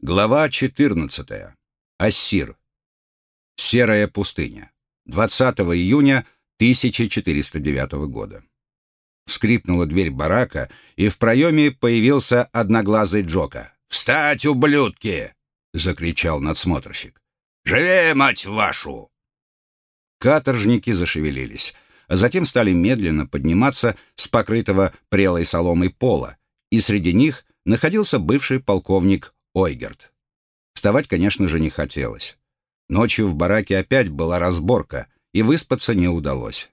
Глава 14. Ассир. Серая пустыня. 20 июня 1409 года. Скрипнула дверь барака, и в проеме появился одноглазый Джока. «Встать, ублюдки!» — закричал надсмотрщик. «Живее, мать вашу!» Каторжники зашевелились, а затем стали медленно подниматься с покрытого прелой соломой пола, и среди них находился бывший полковник Ойгерт. Вставать, конечно же, не хотелось. Ночью в бараке опять была разборка, и выспаться не удалось.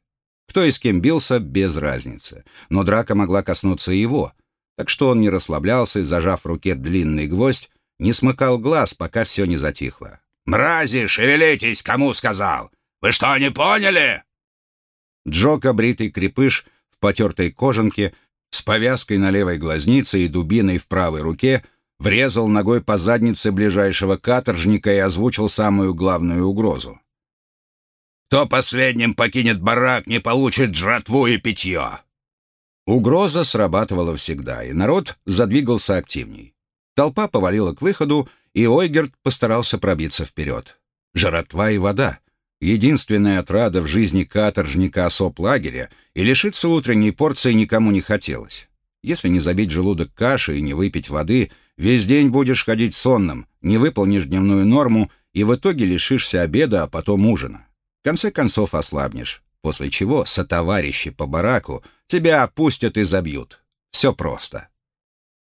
Кто и с кем бился, без разницы. Но драка могла коснуться его, так что он не расслаблялся и, зажав в руке длинный гвоздь, не смыкал глаз, пока все не затихло. «Мрази, шевелитесь, кому сказал! Вы что, не поняли?» Джока, бритый крепыш в потертой кожанке, с повязкой на левой глазнице и дубиной в правой руке, врезал ногой по заднице ближайшего каторжника и озвучил самую главную угрозу. «Кто последним покинет барак, не получит жратву и питье!» Угроза срабатывала всегда, и народ задвигался активней. Толпа повалила к выходу, и Ойгерт постарался пробиться вперед. Жратва и вода — единственная отрада в жизни каторжника особ лагеря, и лишиться утренней порции никому не хотелось. Если не забить желудок кашей и не выпить воды — Весь день будешь ходить сонным, не выполнишь дневную норму и в итоге лишишься обеда, а потом ужина. В конце концов ослабнешь, после чего сотоварищи по бараку тебя опустят и забьют. Все просто.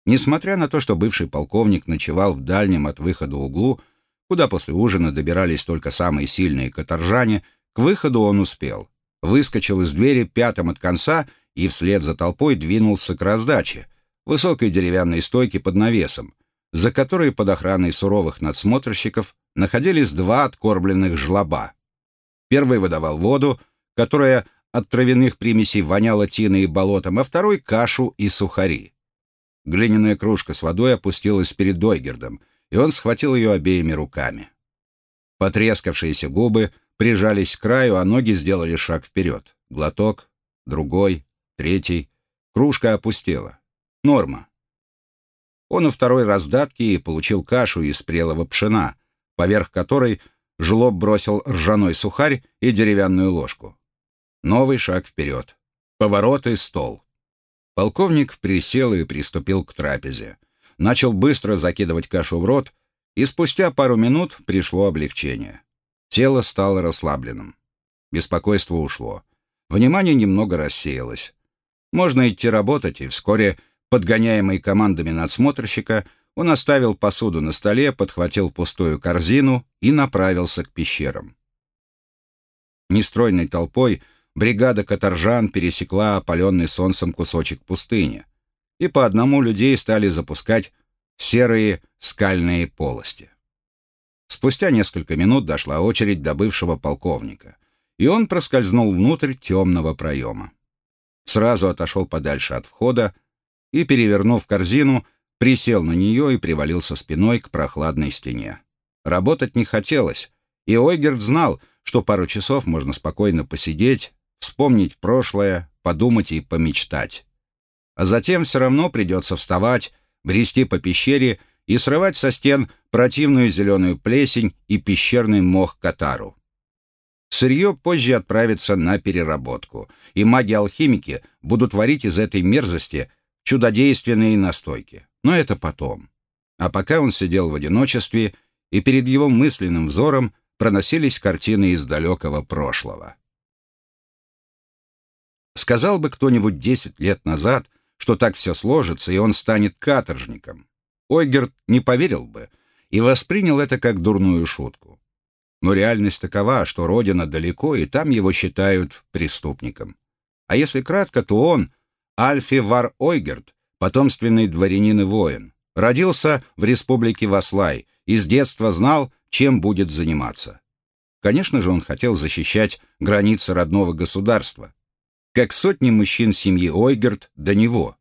Несмотря на то, что бывший полковник ночевал в дальнем от выхода углу, куда после ужина добирались только самые сильные каторжане, к выходу он успел. Выскочил из двери пятым от конца и вслед за толпой двинулся к раздаче — высокой деревянной стойки под навесом, за которой под охраной суровых надсмотрщиков находились два откормленных жлоба. Первый выдавал воду, которая от травяных примесей воняла тиной и болотом, а второй — кашу и сухари. Глиняная кружка с водой опустилась перед Дойгердом, и он схватил ее обеими руками. Потрескавшиеся губы прижались к краю, а ноги сделали шаг вперед. Глоток, другой, третий. Кружка опустела. Норма. Он у второй раздатки получил кашу из прелого пшена, поверх которой жлоб бросил ржаной сухарь и деревянную ложку. Новый шаг вперед. Поворот и стол. Полковник присел и приступил к трапезе. Начал быстро закидывать кашу в рот, и спустя пару минут пришло облегчение. Тело стало расслабленным. Беспокойство ушло. Внимание немного рассеялось. Можно идти работать, и вскоре Подгоняемый командами надсмотрщика, он оставил посуду на столе, подхватил пустую корзину и направился к пещерам. Нестройной толпой бригада каторжан пересекла опаленный солнцем кусочек пустыни, и по одному людей стали запускать серые скальные полости. Спустя несколько минут дошла очередь до бывшего полковника, и он проскользнул внутрь темного проема. Сразу отошел подальше от входа, и, перевернув корзину, присел на нее и привалился спиной к прохладной стене. Работать не хотелось, и Ойгерт знал, что пару часов можно спокойно посидеть, вспомнить прошлое, подумать и помечтать. А затем все равно придется вставать, брести по пещере и срывать со стен противную зеленую плесень и пещерный мох катару. Сырье позже отправится на переработку, и маги-алхимики будут варить из этой мерзости чудодейственные настойки. Но это потом. А пока он сидел в одиночестве, и перед его мысленным взором проносились картины из далекого прошлого. Сказал бы кто-нибудь десять лет назад, что так все сложится, и он станет каторжником. Ойгерт не поверил бы и воспринял это как дурную шутку. Но реальность такова, что родина далеко, и там его считают преступником. А если кратко, то он Альфи Вар Ойгерт, потомственный дворянин и воин. Родился в республике Васлай и с детства знал, чем будет заниматься. Конечно же, он хотел защищать границы родного государства, как сотни мужчин семьи Ойгерт до него.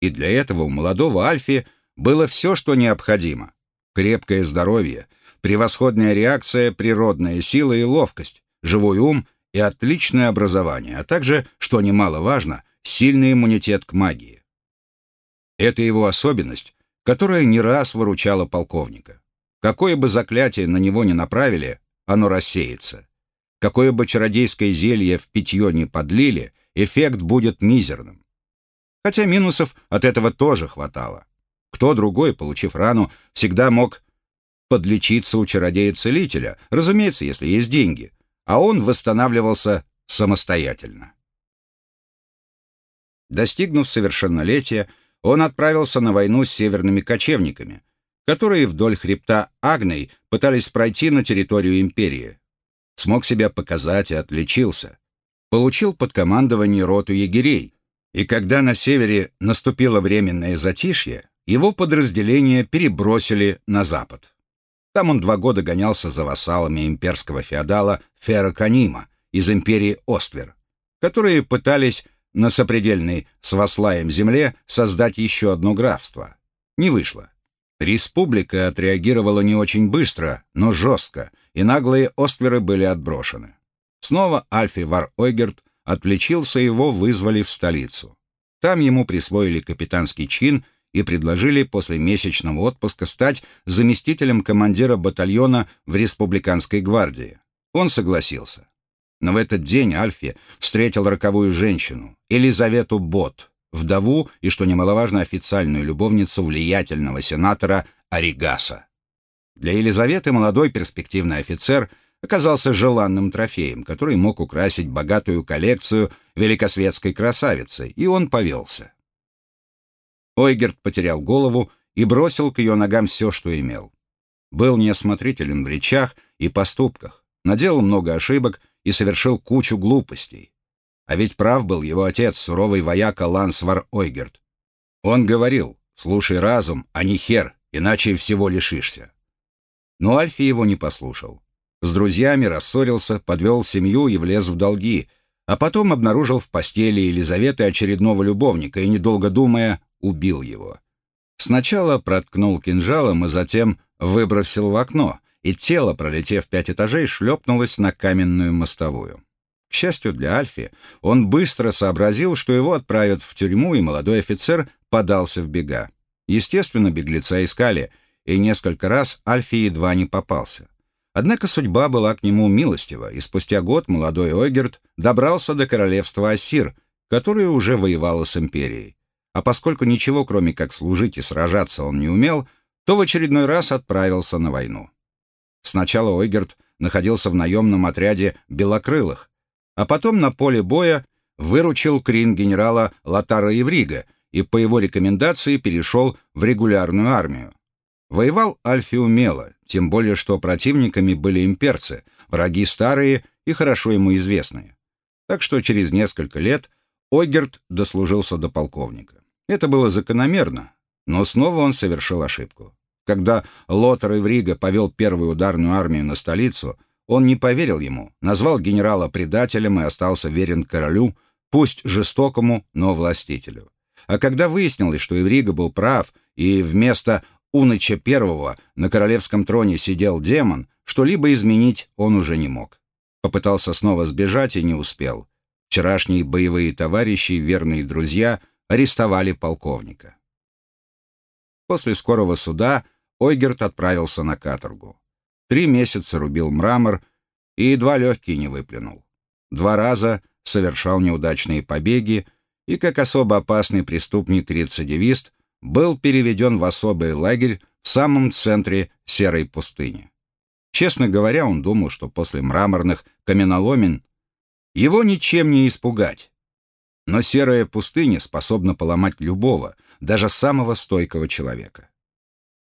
И для этого у молодого Альфи было все, что необходимо. Крепкое здоровье, превосходная реакция, природная сила и ловкость, живой ум и отличное образование, а также, что немаловажно, сильный иммунитет к магии. Эта его особенность, которая не раз выручала полковника. Какое бы заклятие на него ни направили, оно рассеется. Какое бы чародейское зелье в питье не подлили, эффект будет мизерным. Хотя минусов от этого тоже хватало. Кто другой, получив рану, всегда мог подлечиться у чародея-целителя, разумеется, если есть деньги, а он восстанавливался самостоятельно. Достигнув совершеннолетия, он отправился на войну с северными кочевниками, которые вдоль хребта Агной пытались пройти на территорию империи. Смог себя показать и отличился. Получил под командование роту егерей, и когда на севере наступило временное затишье, его подразделение перебросили на запад. Там он два года гонялся за вассалами имперского феодала Ферраканима из империи Оствер, которые пытались на сопредельной с Васлаем земле создать еще одно графство. Не вышло. Республика отреагировала не очень быстро, но жестко, и наглые Остверы были отброшены. Снова Альфи Вар Ойгерт отвлечился, его вызвали в столицу. Там ему присвоили капитанский чин и предложили после месячного отпуска стать заместителем командира батальона в Республиканской гвардии. Он согласился. Но в этот день Альфи встретил роковую женщину, Елизавету Бот, вдову и, что немаловажно, официальную любовницу влиятельного сенатора Оригаса. Для Елизаветы молодой перспективный офицер оказался желанным трофеем, который мог украсить богатую коллекцию великосветской красавицы, и он повелся. Ойгерт потерял голову и бросил к ее ногам все, что имел. Был неосмотрителен в речах и поступках, наделал много ошибок и совершил кучу глупостей. А ведь прав был его отец, суровый вояка Лансвар Ойгерт. Он говорил, слушай разум, а не хер, иначе всего лишишься. Но Альфи его не послушал. С друзьями рассорился, подвел семью и влез в долги, а потом обнаружил в постели Елизаветы очередного любовника и, недолго думая, убил его. Сначала проткнул кинжалом и затем выбросил в окно, и тело, пролетев пять этажей, шлепнулось на каменную мостовую. К счастью для Альфи, он быстро сообразил, что его отправят в тюрьму, и молодой офицер подался в бега. Естественно, беглеца искали, и несколько раз Альфи едва не попался. Однако судьба была к нему милостива, и спустя год молодой Ойгерт добрался до королевства Ассир, которое уже воевало с империей. А поскольку ничего, кроме как служить и сражаться, он не умел, то в очередной раз отправился на войну. Сначала Ойгерт находился в наемном отряде белокрылых, а потом на поле боя выручил крин генерала Латара Еврига и по его рекомендации перешел в регулярную армию. Воевал Альфи умело, тем более что противниками были имперцы, враги старые и хорошо ему известные. Так что через несколько лет Ойгерт дослужился до полковника. Это было закономерно, но снова он совершил ошибку. Когда Лотар Иврига повел первую ударную армию на столицу, он не поверил ему, назвал генерала предателем и остался верен королю, пусть жестокому, но властителю. А когда выяснилось, что Иврига был прав, и вместо Уныча первого на королевском троне сидел демон, что-либо изменить он уже не мог. Попытался снова сбежать и не успел. Вчерашние боевые товарищи, верные друзья, арестовали полковника. После скорого суда Ойгерт отправился на каторгу. Три месяца рубил мрамор и едва легкий не выплюнул. Два раза совершал неудачные побеги и, как особо опасный преступник-рецидивист, был переведен в особый лагерь в самом центре серой пустыни. Честно говоря, он думал, что после мраморных каменоломен его ничем не испугать. Но серая пустыня способна поломать любого, даже самого стойкого человека.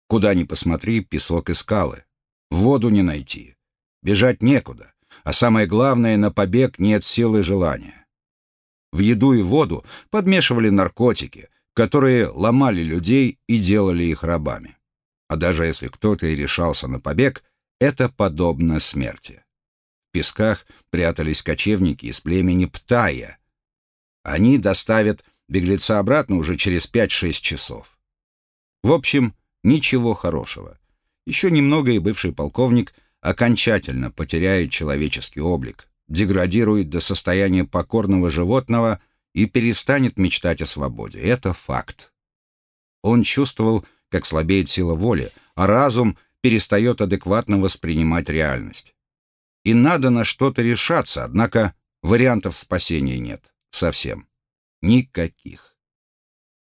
Куда ни посмотри, песок и скалы. Воду не найти. Бежать некуда. А самое главное, на побег нет силы желания. В еду и воду подмешивали наркотики, которые ломали людей и делали их рабами. А даже если кто-то и решался на побег, это подобно смерти. В песках прятались кочевники из племени Птая. Они доставят беглеца обратно уже через 5-6 часов. В общем, Ничего хорошего. Еще немного и бывший полковник окончательно потеряет человеческий облик, деградирует до состояния покорного животного и перестанет мечтать о свободе. Это факт. Он чувствовал, как слабеет сила воли, а разум перестает адекватно воспринимать реальность. И надо на что-то решаться, однако вариантов спасения нет. Совсем. Никаких.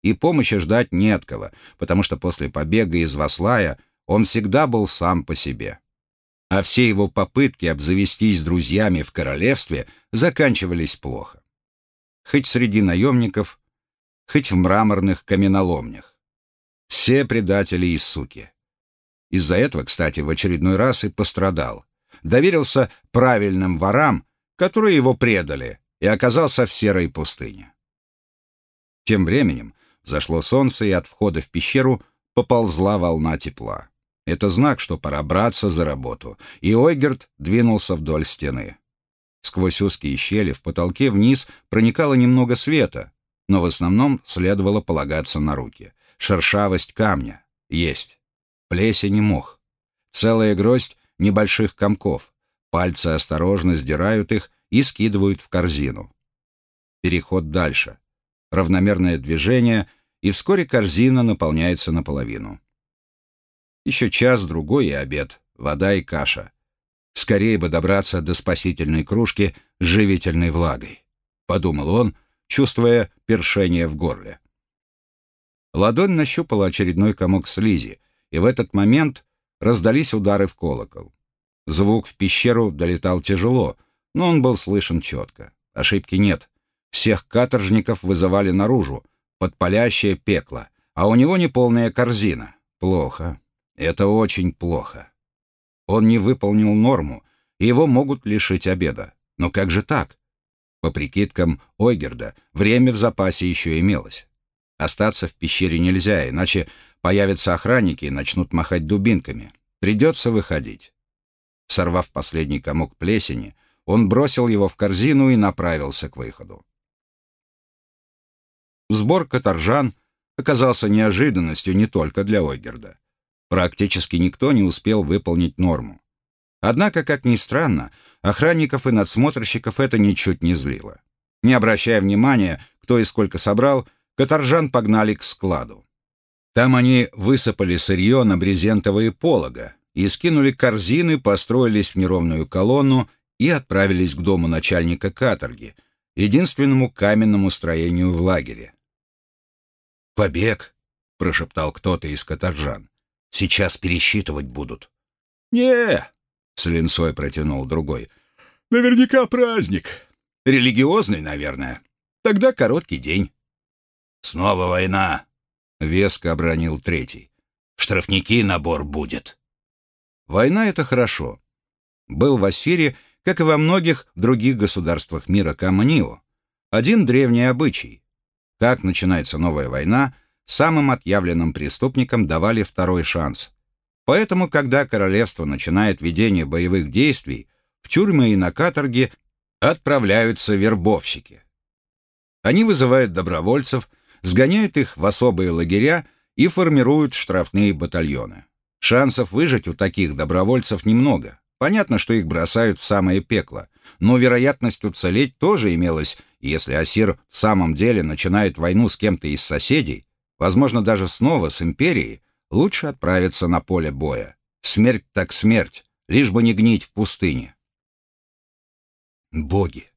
И помощи ждать не от кого, потому что после побега из Васлая он всегда был сам по себе. А все его попытки обзавестись друзьями в королевстве заканчивались плохо. Хоть среди наемников, хоть в мраморных каменоломнях. Все предатели и суки. Из-за этого, кстати, в очередной раз и пострадал. Доверился правильным ворам, которые его предали, и оказался в серой пустыне. Тем временем зашло солнце, и от входа в пещеру поползла волна тепла. Это знак, что пора браться за работу, и Ойгерт двинулся вдоль стены. Сквозь узкие щели в потолке вниз проникало немного света, но в основном следовало полагаться на руки. Шершавость камня есть. Плесень и мох. Целая гроздь небольших комков. Пальцы осторожно сдирают их и скидывают в корзину. Переход дальше. Равномерное движение, и вскоре корзина наполняется наполовину. Еще час-другой и обед, вода и каша. Скорее бы добраться до спасительной кружки с живительной влагой, подумал он, чувствуя першение в горле. Ладонь нащупала очередной комок слизи, и в этот момент раздались удары в колокол. Звук в пещеру долетал тяжело, но он был слышен четко. Ошибки нет. Всех каторжников вызывали наружу, под палящее пекло, а у него неполная корзина. Плохо. Это очень плохо. Он не выполнил норму, и его могут лишить обеда. Но как же так? По прикидкам Ойгерда, время в запасе еще имелось. Остаться в пещере нельзя, иначе появятся охранники и начнут махать дубинками. Придется выходить. Сорвав последний комок плесени, он бросил его в корзину и направился к выходу. Сбор каторжан оказался неожиданностью не только для Ойгерда. Практически никто не успел выполнить норму. Однако, как ни странно, охранников и надсмотрщиков это ничуть не злило. Не обращая внимания, кто и сколько собрал, каторжан погнали к складу. Там они высыпали сырье на брезентовые полога и скинули корзины, построились в неровную колонну и отправились к дому начальника каторги, единственному каменному строению в лагере. «Побег», — прошептал кто-то из каторжан. Сейчас пересчитывать будут. Не, с линцой протянул другой. Наверняка праздник. Религиозный, наверное. Тогда короткий день. Снова война, веско обронил третий. В штрафники набор будет. Война — это хорошо. Был в Ассире, как и во многих других государствах мира Каманио, один древний обычай. Как начинается новая война — самым отъявленным преступникам давали второй шанс. Поэтому, когда королевство начинает ведение боевых действий, в тюрьмы и на каторги отправляются вербовщики. Они вызывают добровольцев, сгоняют их в особые лагеря и формируют штрафные батальоны. Шансов выжить у таких добровольцев немного. Понятно, что их бросают в самое пекло, но вероятность уцелеть тоже имелась, если Асир в самом деле начинает войну с кем-то из соседей, возможно, даже снова с империей, лучше отправиться на поле боя. Смерть так смерть, лишь бы не гнить в пустыне. Боги!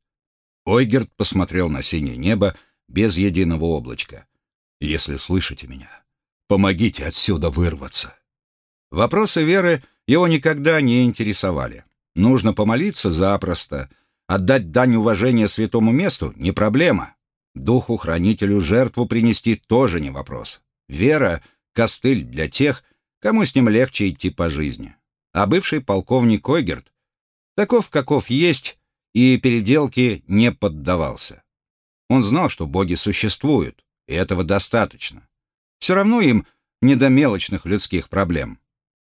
Ойгерт посмотрел на синее небо без единого облачка. «Если слышите меня, помогите отсюда вырваться». Вопросы веры его никогда не интересовали. Нужно помолиться запросто. Отдать дань уважения святому месту — не проблема. Духу-хранителю жертву принести тоже не вопрос. Вера — костыль для тех, кому с ним легче идти по жизни. А бывший полковник Ойгерт, таков, каков есть, и переделки не поддавался. Он знал, что боги существуют, и этого достаточно. Все равно им не до мелочных людских проблем.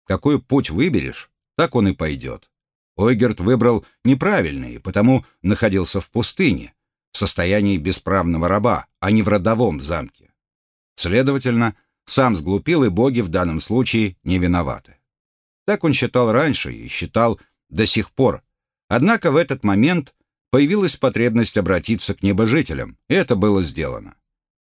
Какой путь выберешь, так он и пойдет. Ойгерт выбрал неправильный, потому находился в пустыне, в состоянии бесправного раба, а не в родовом замке. Следовательно, сам сглупил, и боги в данном случае не виноваты. Так он считал раньше и считал до сих пор. Однако в этот момент появилась потребность обратиться к небожителям, и это было сделано.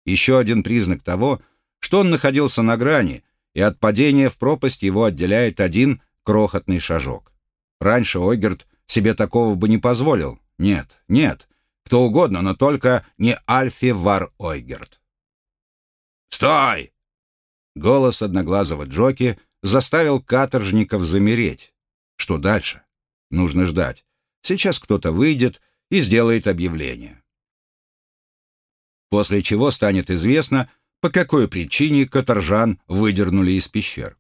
Еще один признак того, что он находился на грани, и от падения в пропасть его отделяет один крохотный шажок. Раньше Ойгерт себе такого бы не позволил. Нет, нет, кто угодно, но только не Альфи Вар Ойгерт. «Стой!» Голос одноглазого Джоки заставил каторжников замереть. Что дальше? Нужно ждать. Сейчас кто-то выйдет и сделает объявление. После чего станет известно, по какой причине каторжан выдернули из пещер.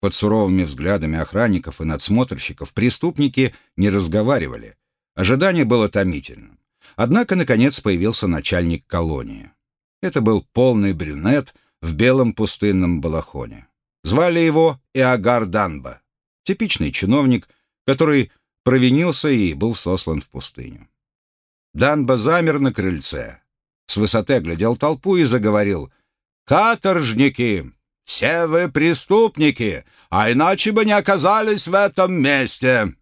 Под суровыми взглядами охранников и надсмотрщиков преступники не разговаривали. Ожидание было томительным. Однако, наконец, появился начальник колонии. Это был полный брюнет в белом пустынном балахоне. Звали его Иагар Данба, типичный чиновник, который провинился и был сослан в пустыню. Данба замер на крыльце, с высоты оглядел толпу и заговорил «Каторжники! Все вы преступники, а иначе бы не оказались в этом месте!»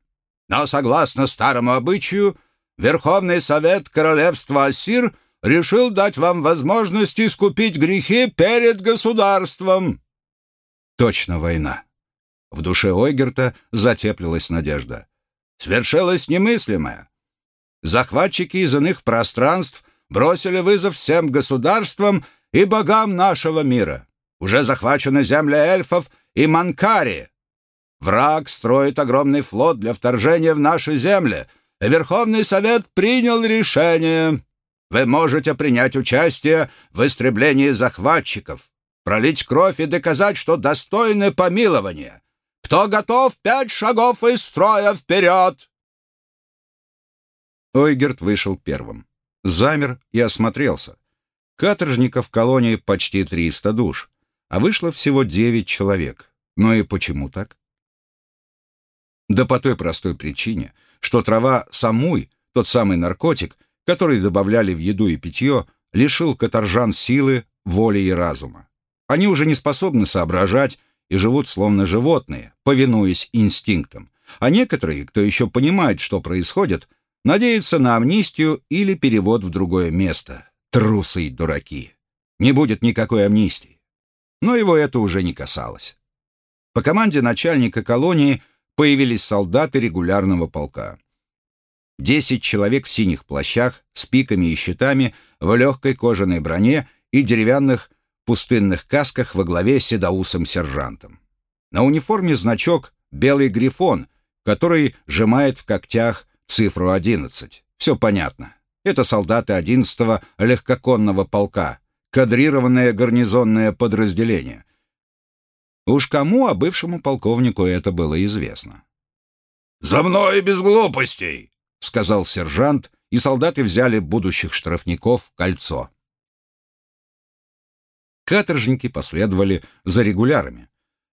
Но, согласно старому обычаю, Верховный Совет Королевства Ассир решил дать вам возможность искупить грехи перед государством. Точно война. В душе Ойгерта затеплилась надежда. Свершилось немыслимое. Захватчики из иных пространств бросили вызов всем государствам и богам нашего мира. Уже захвачены земля эльфов и Манкари. Враг строит огромный флот для вторжения в наши земли. Верховный Совет принял решение. Вы можете принять участие в истреблении захватчиков, пролить кровь и доказать, что достойны помилования. Кто готов, пять шагов из строя вперед!» Ойгерт вышел первым. Замер и осмотрелся. Каторжников в колонии почти 300 душ, а вышло всего 9 человек. Ну и почему так? Да по той простой причине, что трава самуй, тот самый наркотик, который добавляли в еду и питье, лишил каторжан силы, воли и разума. Они уже не способны соображать и живут словно животные, повинуясь инстинктам. А некоторые, кто еще понимает, что происходит, надеются на амнистию или перевод в другое место. Трусы и дураки. Не будет никакой амнистии. Но его это уже не касалось. По команде начальника колонии появились солдаты регулярного полка. Десять человек в синих плащах, с пиками и щитами, в легкой кожаной броне и деревянных пустынных касках во главе с седоусым сержантом. На униформе значок «Белый грифон», который сжимает в когтях цифру 11. Все понятно. Это солдаты 11-го легкоконного полка, кадрированное гарнизонное подразделение, Уж кому, а бывшему полковнику это было известно. «За мной без глупостей!» — сказал сержант, и солдаты взяли будущих штрафников кольцо. Каторжники последовали за регулярами,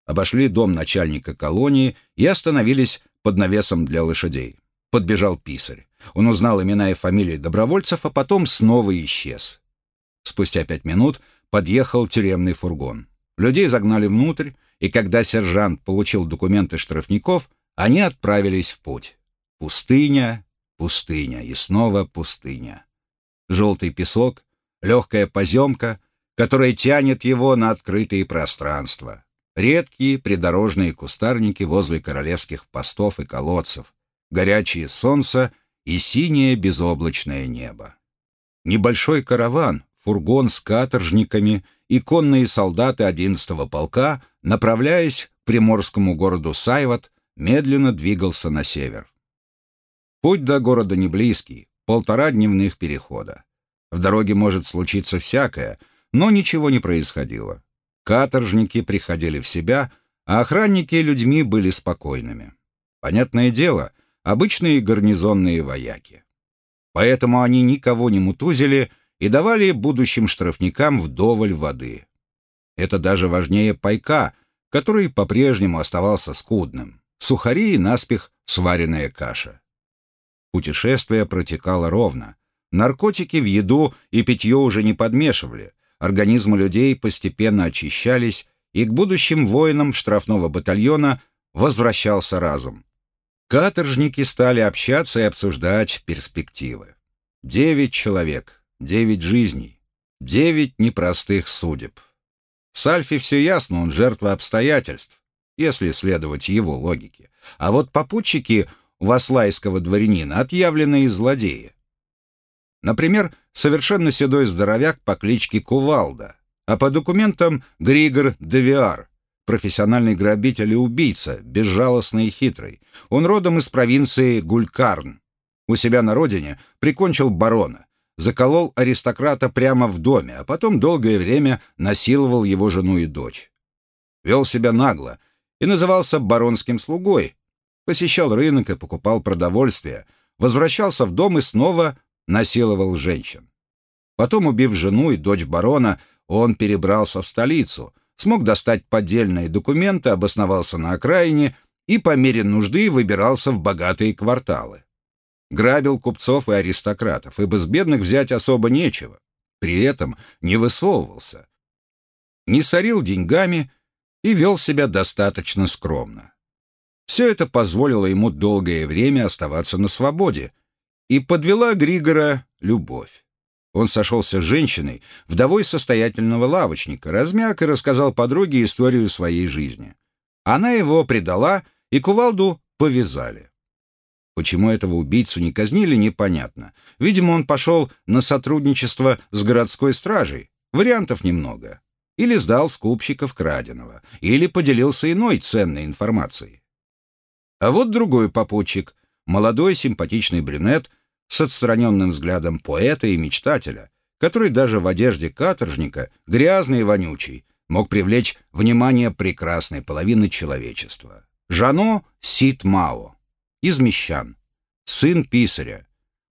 обошли дом начальника колонии и остановились под навесом для лошадей. Подбежал писарь. Он узнал имена и фамилии добровольцев, а потом снова исчез. Спустя пять минут подъехал тюремный фургон. Людей загнали внутрь, и когда сержант получил документы штрафников, они отправились в путь. Пустыня, пустыня и снова пустыня. Желтый песок, легкая поземка, которая тянет его на открытые пространства. Редкие придорожные кустарники возле королевских постов и колодцев, горячее солнце и синее безоблачное небо. Небольшой караван, фургон с каторжниками и конные солдаты 11-го полка, направляясь к приморскому городу Сайват, медленно двигался на север. Путь до города не близкий, полтора дневных перехода. В дороге может случиться всякое, но ничего не происходило. Каторжники приходили в себя, а охранники людьми были спокойными. Понятное дело, обычные гарнизонные вояки. Поэтому они никого не мутузили и давали будущим штрафникам вдоволь воды. Это даже важнее пайка, который по-прежнему оставался скудным. Сухари и наспех сваренная каша. Путешествие протекало ровно. Наркотики в еду и питье уже не подмешивали. Организмы людей постепенно очищались, и к будущим воинам штрафного батальона возвращался разум. Каторжники стали общаться и обсуждать перспективы. Девять человек, девять жизней, девять непростых судеб. С Альфи все ясно, он жертва обстоятельств, если следовать его логике. А вот попутчики васлайского дворянина отъявленные злодеи. Например, совершенно седой здоровяк по кличке Кувалда, а по документам Григор Девиар, профессиональный грабитель и убийца, безжалостный и хитрый. Он родом из провинции Гулькарн. У себя на родине прикончил барона, заколол аристократа прямо в доме, а потом долгое время насиловал его жену и дочь. Вел себя нагло и назывался баронским слугой, посещал рынок и покупал продовольствие, возвращался в дом и снова насиловал женщин. Потом, убив жену и дочь барона, он перебрался в столицу, смог достать поддельные документы, обосновался на окраине и по мере нужды выбирался в богатые кварталы. Грабил купцов и аристократов, ибо с бедных взять особо нечего. При этом не высовывался. Не сорил деньгами и вел себя достаточно скромно. Все это позволило ему долгое время оставаться на свободе, и подвела Григора любовь. Он сошелся с женщиной, вдовой состоятельного лавочника, размяк и рассказал подруге историю своей жизни. Она его предала, и кувалду повязали. Почему этого убийцу не казнили, непонятно. Видимо, он пошел на сотрудничество с городской стражей. Вариантов немного. Или сдал скупщиков краденого, или поделился иной ценной информацией. А вот другой попутчик, молодой симпатичный брюнет с отстраненным взглядом поэта и мечтателя, который даже в одежде каторжника, грязный и вонючий, мог привлечь внимание прекрасной половины человечества. Жано Сит Мао, из Мещан, сын писаря,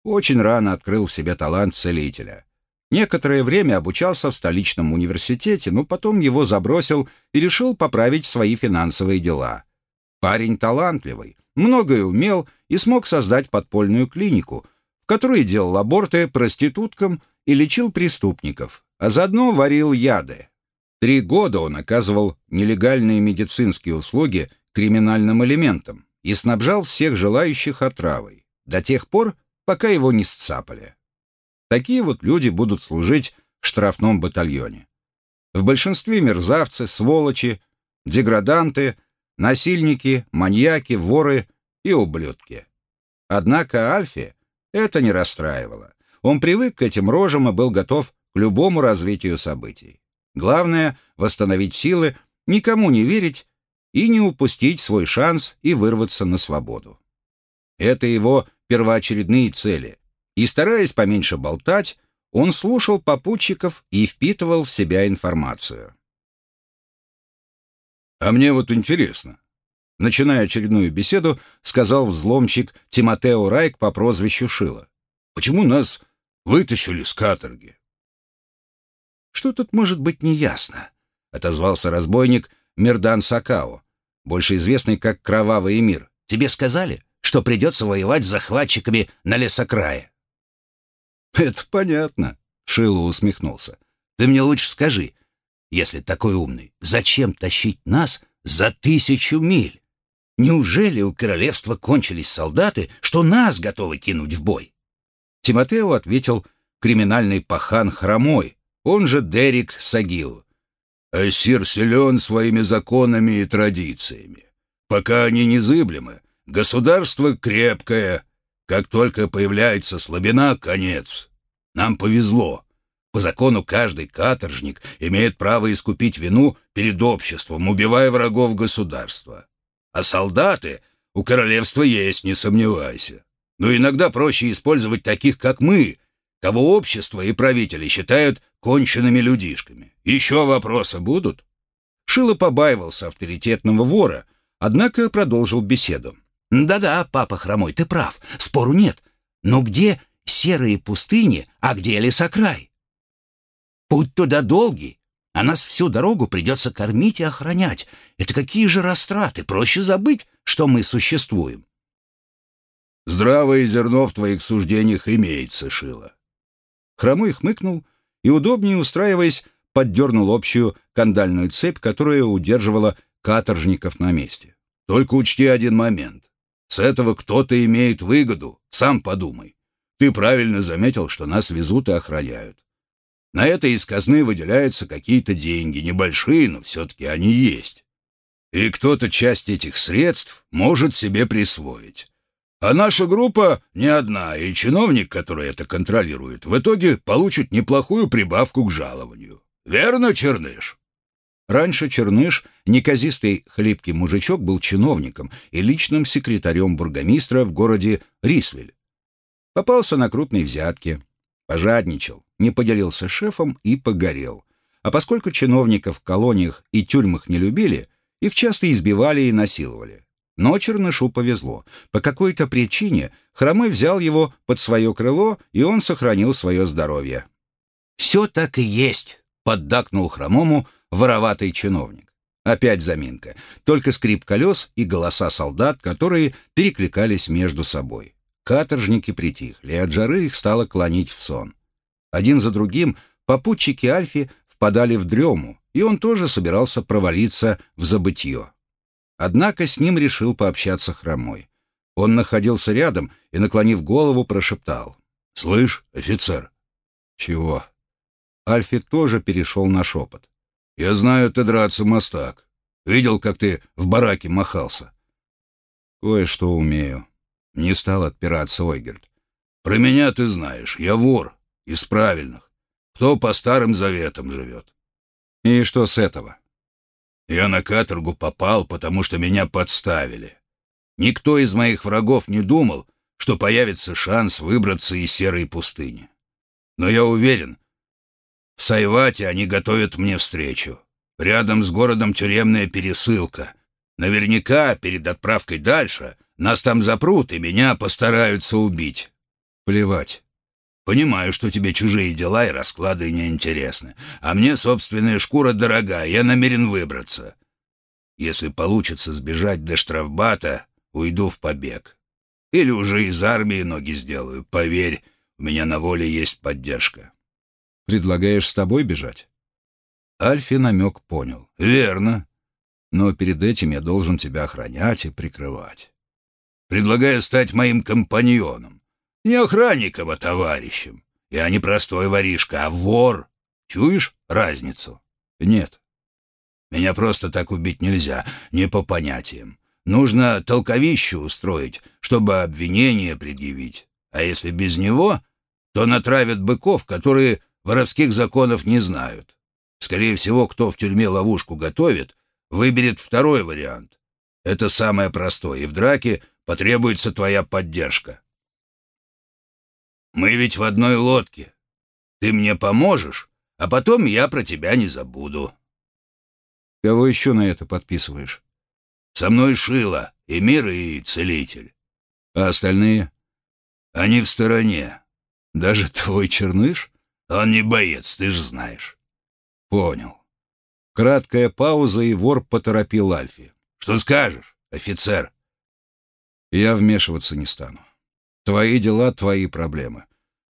очень рано открыл в себе талант целителя. Некоторое время обучался в столичном университете, но потом его забросил и решил поправить свои финансовые дела. Парень талантливый, многое умел и смог создать подпольную клинику, в которой делал аборты проституткам и лечил преступников, а заодно варил яды. Три года он оказывал нелегальные медицинские услуги криминальным элементам и снабжал всех желающих отравой, до тех пор, пока его не сцапали. Такие вот люди будут служить в штрафном батальоне. В большинстве мерзавцы, сволочи, деграданты, насильники, маньяки, воры и ублюдки. Однако Альфи это не расстраивало. Он привык к этим рожам и был готов к любому развитию событий. Главное — восстановить силы, никому не верить и не упустить свой шанс и вырваться на свободу. Это его первоочередные цели. И, стараясь поменьше болтать, он слушал попутчиков и впитывал в себя информацию. «А мне вот интересно», начиная очередную беседу, сказал взломщик Тимотео Райк по прозвищу Шила. «Почему нас вытащили с каторги?» «Что тут может быть неясно?» — отозвался разбойник Мирдан Сакао, больше известный как Кровавый мир. «Тебе сказали, что придется воевать с захватчиками на лесокрае?» «Это понятно», — Шило усмехнулся. «Ты мне лучше скажи, если такой умный, зачем тащить нас за тысячу миль?» Неужели у королевства кончились солдаты, что нас готовы кинуть в бой? Тимотео ответил криминальный пахан Хромой, он же Дерек Сагиу. Ассир силен своими законами и традициями. Пока они незыблемы, государство крепкое. Как только появляется слабина, конец. Нам повезло. По закону каждый каторжник имеет право искупить вину перед обществом, убивая врагов государства. А солдаты у королевства есть, не сомневайся. Но иногда проще использовать таких, как мы, кого общество и правители считают конченными людишками. Еще вопросы будут?» Шило побаивался авторитетного вора, однако продолжил беседу. «Да-да, папа хромой, ты прав, спору нет. Но где серые пустыни, а где лесокрай? Путь туда долгий, а нас всю дорогу придется кормить и охранять. Это какие же растраты? Проще забыть, что мы существуем. Здравое зерно в твоих суждениях имеется, Шила. Хромой хмыкнул и, удобнее устраиваясь, поддернул общую кандальную цепь, которая удерживала каторжников на месте. Только учти один момент. С этого кто-то имеет выгоду, сам подумай. Ты правильно заметил, что нас везут и охраняют. На это из казны выделяются какие-то деньги, небольшие, но все-таки они есть. И кто-то часть этих средств может себе присвоить. А наша группа не одна, и чиновник, который это контролирует, в итоге получит неплохую прибавку к жалованию. Верно, Черныш? Раньше Черныш, неказистый хлипкий мужичок, был чиновником и личным секретарем бургомистра в городе Рисвель. Попался на крупной взятке, пожадничал, не поделился с шефом и погорел. А поскольку чиновников в колониях и тюрьмах не любили, их часто избивали и насиловали. Но Чернышу повезло. По какой-то причине Хромой взял его под свое крыло, и он сохранил свое здоровье. «Все так и есть», — поддакнул Хромому вороватый чиновник. Опять заминка. Только скрип колес и голоса солдат, которые перекликались между собой. Каторжники притихли, от жары их стало клонить в сон. Один за другим попутчики Альфи впадали в дрему, и он тоже собирался провалиться в забытье. Однако с ним решил пообщаться хромой. Он находился рядом и, наклонив голову, прошептал. «Слышь, офицер?» «Чего?» Альфи тоже перешел на шепот. «Я знаю, ты драться мастак. Видел, как ты в бараке махался?» «Кое-что умею». Не стал отпираться Ойгерт. «Про меня ты знаешь. Я вор. Из правильных. Кто по старым заветам живет. И что с этого? Я на каторгу попал, потому что меня подставили. Никто из моих врагов не думал, что появится шанс выбраться из серой пустыни. Но я уверен, в Сайвате они готовят мне встречу. Рядом с городом тюремная пересылка. Наверняка перед отправкой дальше нас там запрут и меня постараются убить. Плевать. Понимаю, что тебе чужие дела и расклады неинтересны. А мне собственная шкура дорога, я намерен выбраться. Если получится сбежать до штрафбата, уйду в побег. Или уже из армии ноги сделаю. Поверь, у меня на воле есть поддержка. Предлагаешь с тобой бежать? Альфи намек понял. Верно. Но перед этим я должен тебя охранять и прикрывать. Предлагаю стать моим компаньоном. Не охранником, а товарищем. Я не простой воришка, а вор. Чуешь разницу? Нет. Меня просто так убить нельзя, не по понятиям. Нужно толковище устроить, чтобы обвинение предъявить. А если без него, то натравят быков, которые воровских законов не знают. Скорее всего, кто в тюрьме ловушку готовит, выберет второй вариант. Это самое простое, и в драке потребуется твоя поддержка. Мы ведь в одной лодке. Ты мне поможешь, а потом я про тебя не забуду. Кого еще на это подписываешь? Со мной Шила, Эмир и Целитель. А остальные? Они в стороне. Даже твой черныш? Он не боец, ты ж знаешь. Понял. Краткая пауза, и вор поторопил Альфи. Что скажешь, офицер? Я вмешиваться не стану. Твои дела, твои проблемы.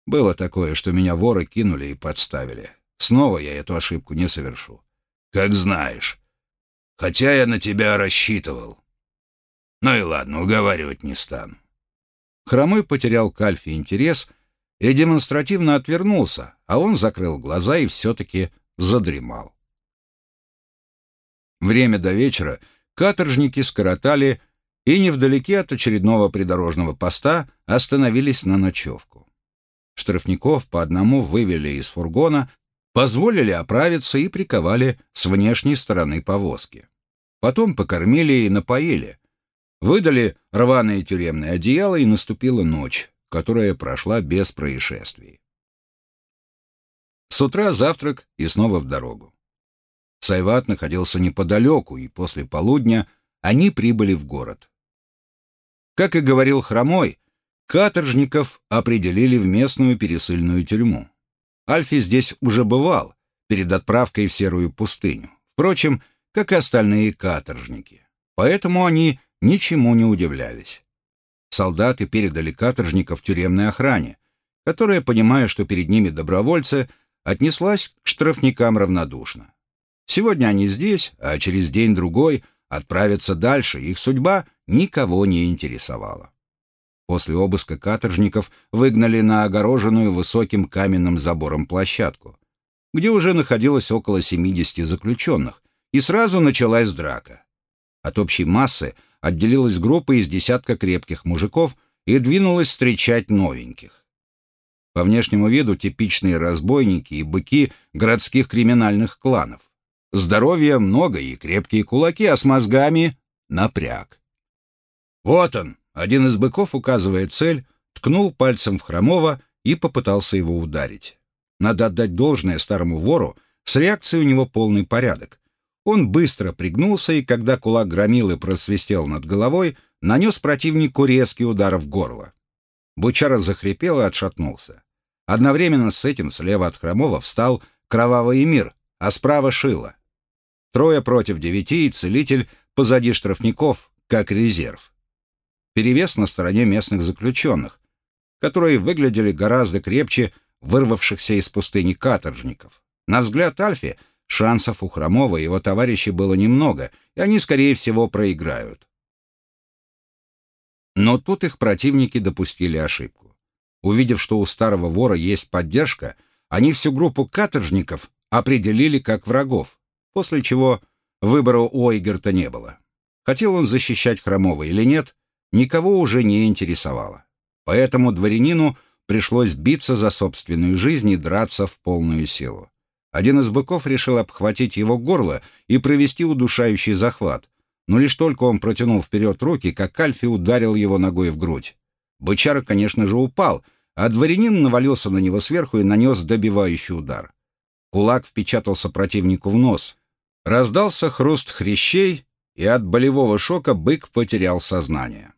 Было такое, что меня воры кинули и подставили. Снова я эту ошибку не совершу. Как знаешь. Хотя я на тебя рассчитывал. Ну и ладно, уговаривать не стану. Хромой потерял к Альфе интерес и демонстративно отвернулся, а он закрыл глаза и все-таки задремал. Время до вечера каторжники скоротали и невдалеке от очередного придорожного поста остановились на ночевку. Штрафников по одному вывели из фургона, позволили оправиться и приковали с внешней стороны повозки. Потом покормили и напоили. Выдали рваные тюремные одеяла, и наступила ночь, которая прошла без происшествий. С утра завтрак и снова в дорогу. Сайват находился неподалеку, и после полудня они прибыли в город. Как и говорил Хромой, каторжников определили в местную пересыльную тюрьму. Альфи здесь уже бывал, перед отправкой в Серую пустыню. Впрочем, как и остальные каторжники. Поэтому они ничему не удивлялись. Солдаты передали каторжников тюремной охране, которая, понимая, что перед ними добровольцы, отнеслась к штрафникам равнодушно. Сегодня они здесь, а через день-другой отправятся дальше, их судьба никого не интересовала. После обыска каторжников выгнали на огороженную высоким каменным забором площадку. где уже находилось около 70 заключенных, и сразу началась драка. От общей массы отделилась группа из десятка крепких мужиков и двинулась встречать новеньких. По внешнему виду типичные разбойники и быки городских криминальных кланов. Здоровья много и крепкие кулаки, а с мозгами — напряг. «Вот он!» — один из быков, указывая цель, ткнул пальцем в Хромова и попытался его ударить. Надо отдать должное старому вору, с реакцией у него полный порядок. Он быстро пригнулся, и когда кулак громилы просвистел над головой, нанес противнику резкий удар в горло. Бучара захрипел и отшатнулся. Одновременно с этим слева от Хромова встал кровавый мир, а справа Шила. Трое против девяти и целитель позади штрафников, как резерв. Перевес на стороне местных заключенных, которые выглядели гораздо крепче вырвавшихся из пустыни каторжников. На взгляд Альфи, шансов у Хромова и его товарищей было немного, и они, скорее всего, проиграют. Но тут их противники допустили ошибку. Увидев, что у старого вора есть поддержка, они всю группу каторжников определили как врагов, после чего выбора у Ойгерта не было. Хотел он защищать Хромова или нет, никого уже не интересовало. Поэтому дворянину пришлось биться за собственную жизнь и драться в полную силу. Один из быков решил обхватить его горло и провести удушающий захват, но лишь только он протянул вперед руки, как Альфи ударил его ногой в грудь. Бычара, конечно же, упал, а дворянин навалился на него сверху и нанес добивающий удар. Кулак впечатался противнику в нос. Раздался хруст хрящей, и от болевого шока бык потерял сознание.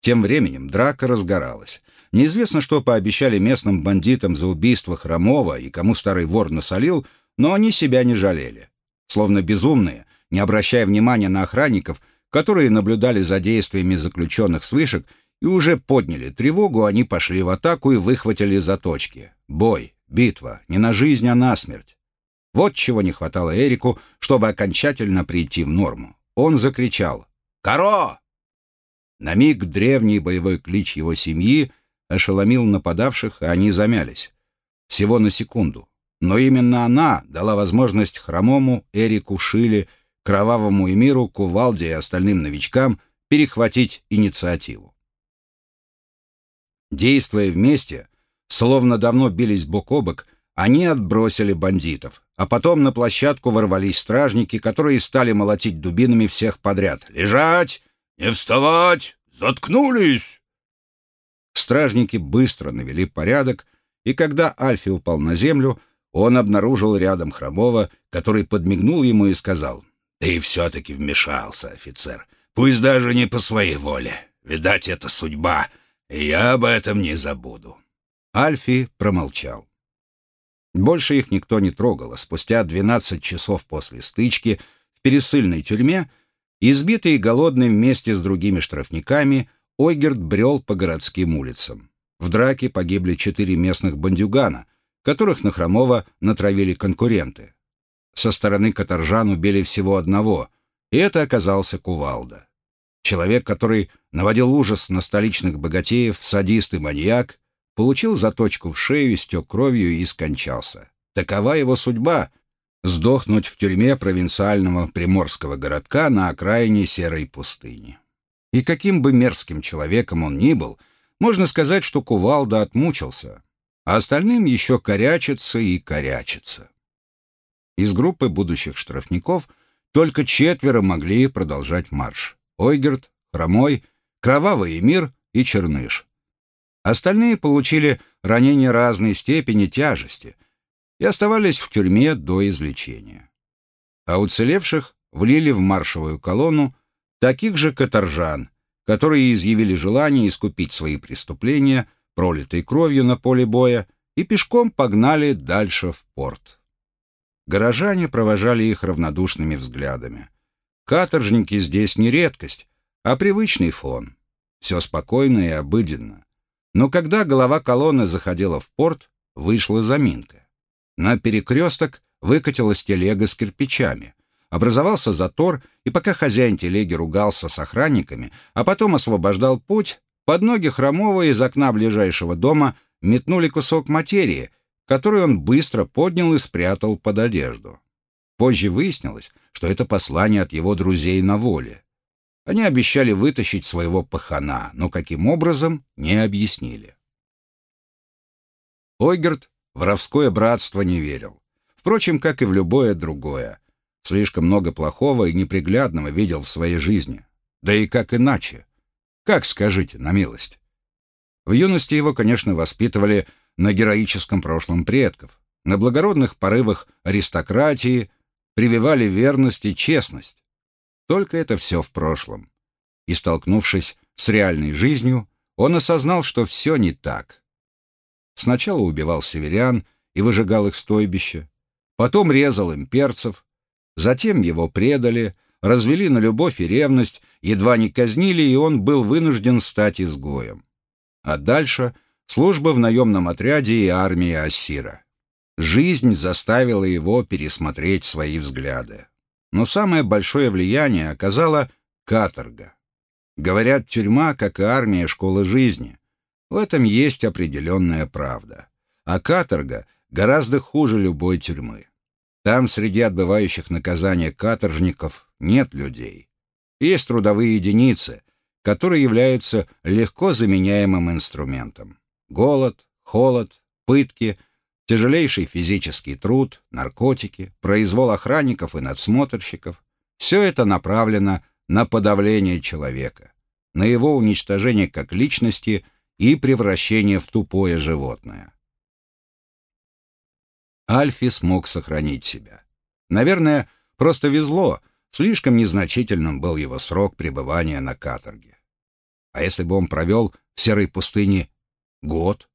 Тем временем драка разгоралась. Неизвестно, что пообещали местным бандитам за убийство Хромова и кому старый вор насолил, но они себя не жалели. Словно безумные, не обращая внимания на охранников, которые наблюдали за действиями заключенных с вышек и уже подняли тревогу, они пошли в атаку и выхватили заточки. Бой, битва, не на жизнь, а на смерть. Вот чего не хватало Эрику, чтобы окончательно прийти в норму. Он закричал «Каро!». На миг древний боевой клич его семьи ошеломил нападавших, и они замялись. Всего на секунду. Но именно она дала возможность хромому Эрику Шиле, кровавому Эмиру, Кувалде и остальным новичкам перехватить инициативу. Действуя вместе, словно давно бились бок о бок, они отбросили бандитов, а потом на площадку ворвались стражники, которые стали молотить дубинами всех подряд. «Лежать! Не вставать! Заткнулись!» Стражники быстро навели порядок, и когда Альфи упал на землю, он обнаружил рядом Хромова, который подмигнул ему и сказал, «Ты все-таки вмешался, офицер, пусть даже не по своей воле. Видать, это судьба, и я об этом не забуду». Альфи промолчал. Больше их никто не трогал, а спустя 12 часов после стычки в пересыльной тюрьме, избитый и голодный вместе с другими штрафниками, Ойгерт брел по городским улицам. В драке погибли четыре местных бандюгана, которых на Хромова натравили конкуренты. Со стороны каторжан убили всего одного, и это оказался Кувалда. Человек, который наводил ужас на столичных богатеев, садист и маньяк, получил заточку в шею, истек кровью и скончался. Такова его судьба — сдохнуть в тюрьме провинциального приморского городка на окраине серой пустыни. И каким бы мерзким человеком он ни был, можно сказать, что кувалда отмучился, а остальным еще корячится и корячится. Из группы будущих штрафников только четверо могли продолжать марш. Ойгерт, Хромой, Кровавый Эмир и Черныш. Остальные получили ранения разной степени тяжести и оставались в тюрьме до излечения. А уцелевших влили в маршевую колонну таких же каторжан, которые изъявили желание искупить свои преступления, пролитой кровью на поле боя, и пешком погнали дальше в порт. Горожане провожали их равнодушными взглядами. Каторжники здесь не редкость, а привычный фон. Все спокойно и обыденно. Но когда голова колонны заходила в порт, вышла заминка. На перекресток выкатилась телега с кирпичами образовался затор, и пока хозяин телеги ругался с охранниками, а потом освобождал путь, под ноги Хромова из окна ближайшего дома метнули кусок материи, который он быстро поднял и спрятал под одежду. Позже выяснилось, что это послание от его друзей на воле. Они обещали вытащить своего пахана, но каким образом — не объяснили. Ойгерт воровское братство не верил. Впрочем, как и в любое другое. Слишком много плохого и неприглядного видел в своей жизни. Да и как иначе? Как, скажите, на милость? В юности его, конечно, воспитывали на героическом прошлом предков, на благородных порывах аристократии, прививали верность и честность. Только это все в прошлом. И, столкнувшись с реальной жизнью, он осознал, что все не так. Сначала убивал северян и выжигал их стойбище, потом резал имперцев, затем его предали, развели на любовь и ревность, едва не казнили, и он был вынужден стать изгоем. А дальше служба в наемном отряде и армии Ассира. Жизнь заставила его пересмотреть свои взгляды. Но самое большое влияние оказала каторга. Говорят, тюрьма, как и армия, школа жизни. В этом есть определенная правда. А каторга гораздо хуже любой тюрьмы. Там среди отбывающих наказания каторжников нет людей. Есть трудовые единицы, которые являются легко заменяемым инструментом. Голод, холод, пытки, тяжелейший физический труд, наркотики, произвол охранников и надсмотрщиков — все это направлено на подавление человека, на его уничтожение как личности и превращение в тупое животное. Альфи смог сохранить себя. Наверное, просто везло, слишком незначительным был его срок пребывания на каторге. А если бы он провел в серой пустыне год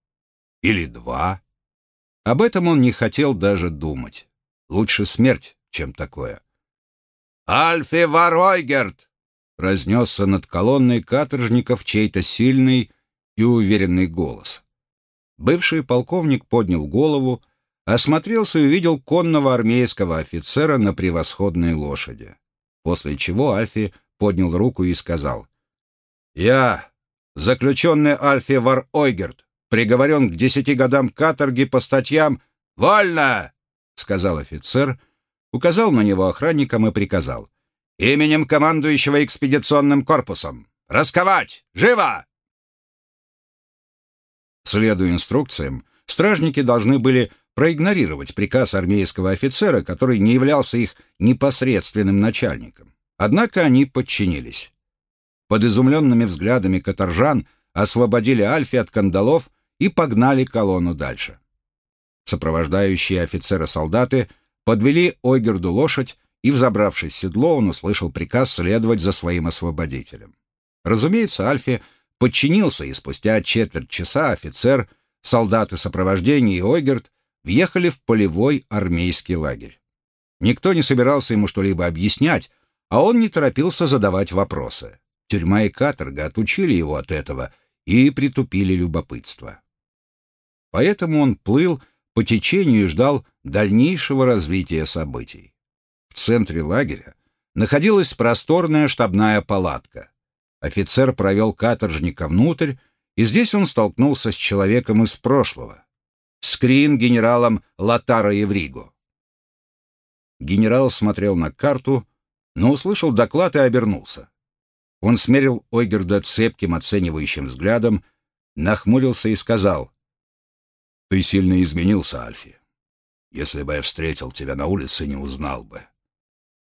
или два? Об этом он не хотел даже думать. Лучше смерть, чем такое. «Альфи Варойгерт!» разнесся над колонной каторжников чей-то сильный и уверенный голос. Бывший полковник поднял голову, осмотрелся и увидел конного армейского офицера на превосходной лошади. После чего Альфи поднял руку и сказал, «Я, заключенный Альфи Вар Ойгерт, приговорен к десяти годам каторги по статьям «Вольно!» — сказал офицер, указал на него охранникам и приказал, «Именем командующего экспедиционным корпусом! Расковать! Живо!» Следуя инструкциям, стражники должны были проигнорировать приказ армейского офицера, который не являлся их непосредственным начальником. Однако они подчинились. Под изумленными взглядами каторжан освободили Альфи от кандалов и погнали колонну дальше. Сопровождающие офицера-солдаты подвели Ойгерду лошадь, и, взобравшись в седло, он услышал приказ следовать за своим освободителем. Разумеется, Альфи подчинился, и спустя четверть часа офицер, солдаты сопровождения и Ойгерд въехали в полевой армейский лагерь. Никто не собирался ему что-либо объяснять, а он не торопился задавать вопросы. Тюрьма и каторга отучили его от этого и притупили любопытство. Поэтому он плыл по течению и ждал дальнейшего развития событий. В центре лагеря находилась просторная штабная палатка. Офицер провел каторжника внутрь, и здесь он столкнулся с человеком из прошлого, скрин генералом Латара Евриго. Генерал смотрел на карту, но услышал доклад и обернулся. Он смерил Ойгерда цепким оценивающим взглядом, нахмурился и сказал, «Ты сильно изменился, Альфи. Если бы я встретил тебя на улице, не узнал бы».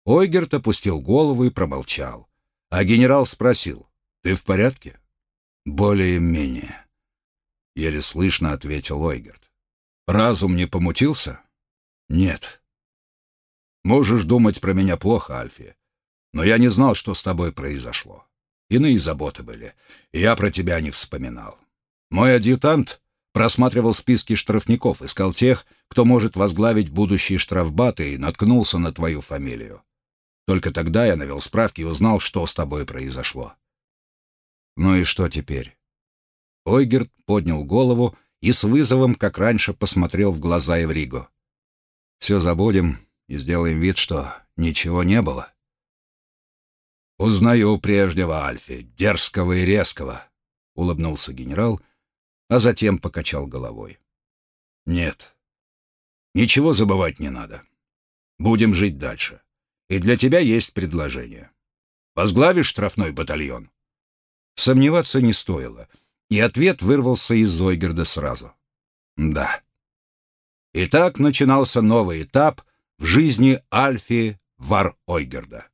Ойгерт опустил голову и промолчал, а генерал спросил, «Ты в порядке?» «Более-менее», — еле слышно ответил Ойгерт. Разум не помутился? Нет. Можешь думать про меня плохо, Альфи, но я не знал, что с тобой произошло. Иные заботы были, я про тебя не вспоминал. Мой адъютант просматривал списки штрафников, искал тех, кто может возглавить будущие штрафбаты, и наткнулся на твою фамилию. Только тогда я навел справки и узнал, что с тобой произошло. Ну и что теперь? Ойгерт поднял голову и с вызовом, как раньше, посмотрел в глаза Евриго. «Все забудем и сделаем вид, что ничего не было». «Узнаю прежнего Альфи, дерзкого и резкого», — улыбнулся генерал, а затем покачал головой. «Нет, Ничего забывать не надо. Будем жить дальше. И для тебя есть предложение. Возглавишь штрафной батальон?» Сомневаться не стоило, и ответ вырвался из Зойгерда сразу. «Да». И так начинался новый этап в жизни Альфи Вар-Ойгерда.